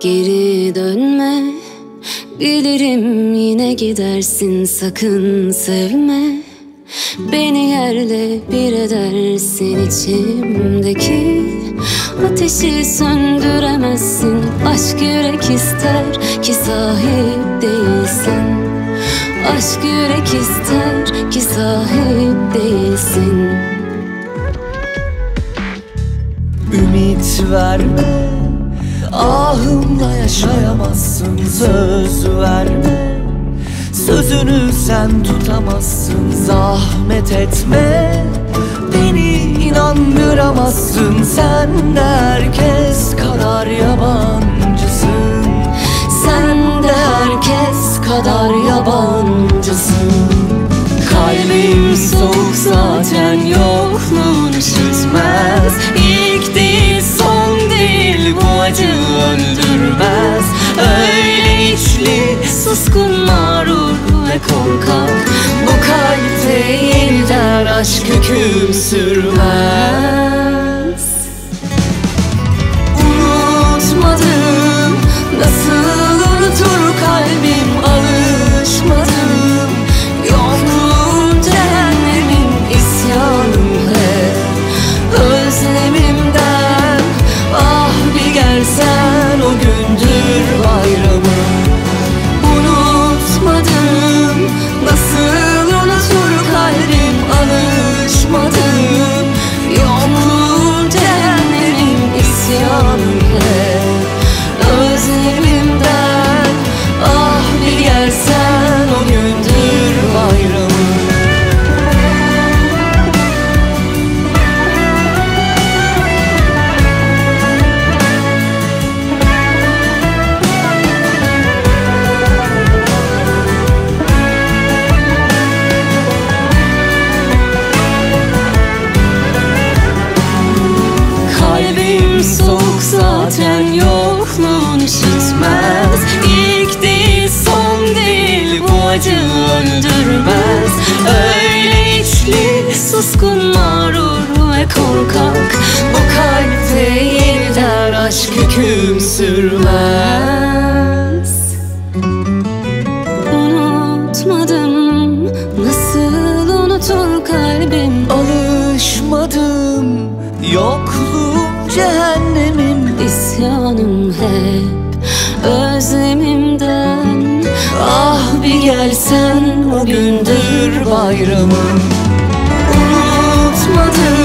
Geri dönme. Bilirim yine gidersin sakın sevme. Beni yerle bir edersin içimdeki. Ateşi söndüremezsin Aşk yürek ister ki sahip değilsin. Aşk yürek ister ki sahip değilsin. Ümit verme Ahımla yaşayamazsın söz verme. Sözünü sen tutamazsın zahmet etme. Beni inandıramazsın sen de herkes kadar yabancısın. Sen de herkes kadar yabancısın. Kalbim soğuk öldürmez Öyle içli suskun mağrur ve korkak. Bu kalpte yeniden aşk hüküm sürmez Soğuk zaten yokluğun üşütmez İlk değil son değil bu acı öldürmez. Öyle içli suskun mağrur ve korkak. Bu kalpte yeniden aşk hüküm sürmez cehennemim İsyanım hep özlemimden. Ah bir gelsen o gündür bayramım. Unutmadım